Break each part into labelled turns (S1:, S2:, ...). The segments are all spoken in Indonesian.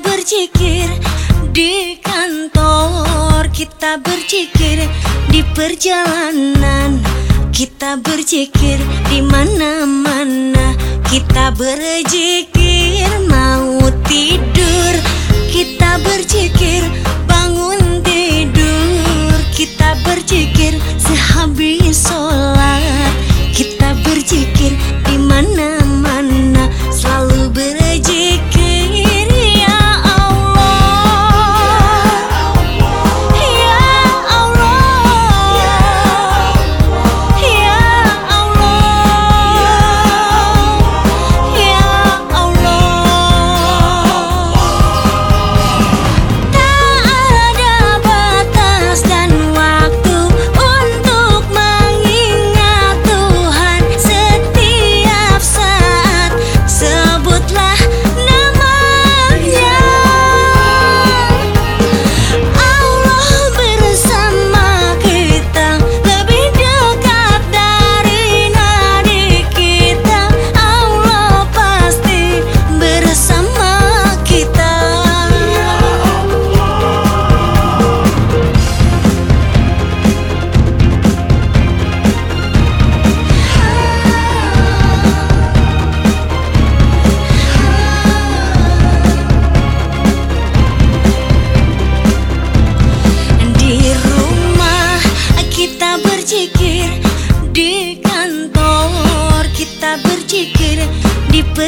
S1: berzikir di kantor, kita berzikir di perjalanan, kita berzikir di mana-mana, kita berzikir mau tidur, kita berzikir bangun tidur, kita berzikir sehabis sholat, kita berzikir di mana-mana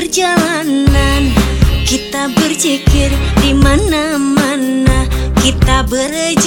S1: perjalanan. Kita berzikir Di mana-mana. Kita berzikir